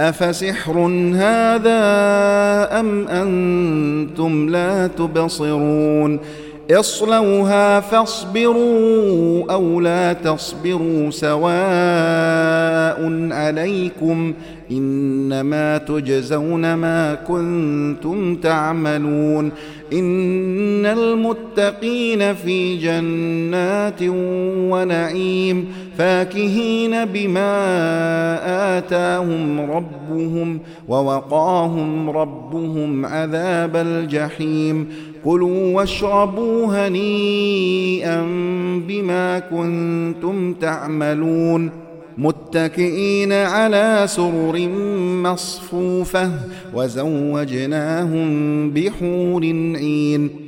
افسحر هذا ام أنتم لا تبصرون اصلوها فاصبروا أو لا تصبروا سواء عليكم إنما تجزون ما كنتم تعملون إن المتقين في جنات ونعيم فاكهين بما آتاهم ربهم ووقاهم ربهم عذاب الجحيم كلوا واشربوا هنيئا بما كنتم تعملون متكئين على سرر مصفوفة وزوجناهم بحور عين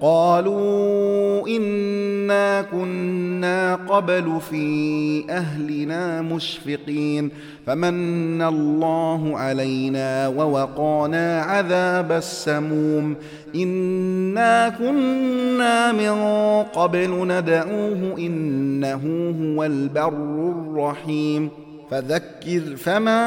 قالوا إنا كنا قبل في أهلنا مشفقين فمن الله علينا ووقانا عذاب السموم إنا كنا من قبل ندعوه إنه هو البر الرحيم فذكر فما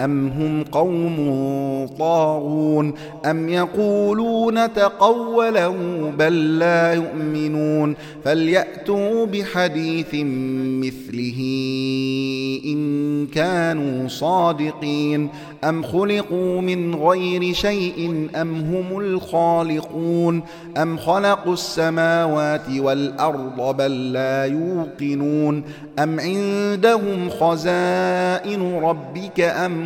أم هم قوم طاغون أم يقولون تقوله بل لا يؤمنون فليأتوا بحديث مثله إن كانوا صادقين أم خلقوا من غير شيء أم هم الخالقون أم خلقوا السماوات والأرض بل لا يوقنون أم عندهم خزائن ربك أم